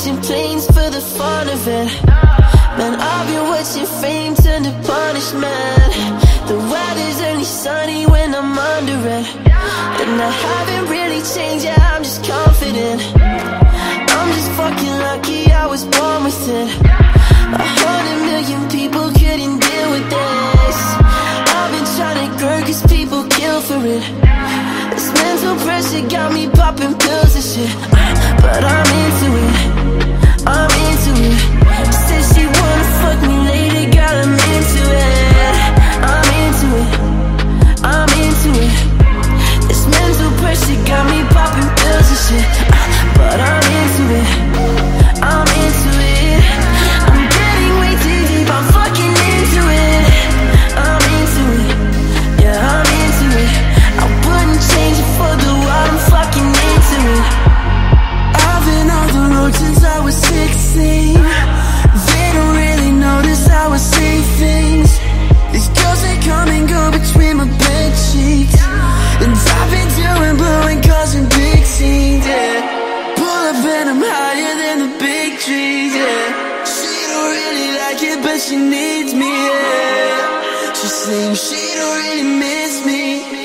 catching planes for the fun of it. Man, I've been watching fame turn to punishment. The weather's only sunny when I'm under it. And I haven't really changed, yeah, I'm just confident. I'm just fucking lucky I was born with it. A hundred million people couldn't deal with this. I've been trying to grow cause people kill for it. This mental pressure got me popping pills and shit. But I'm into it trees, yeah. She don't really like it, but she needs me, yeah. She's saying she don't really miss me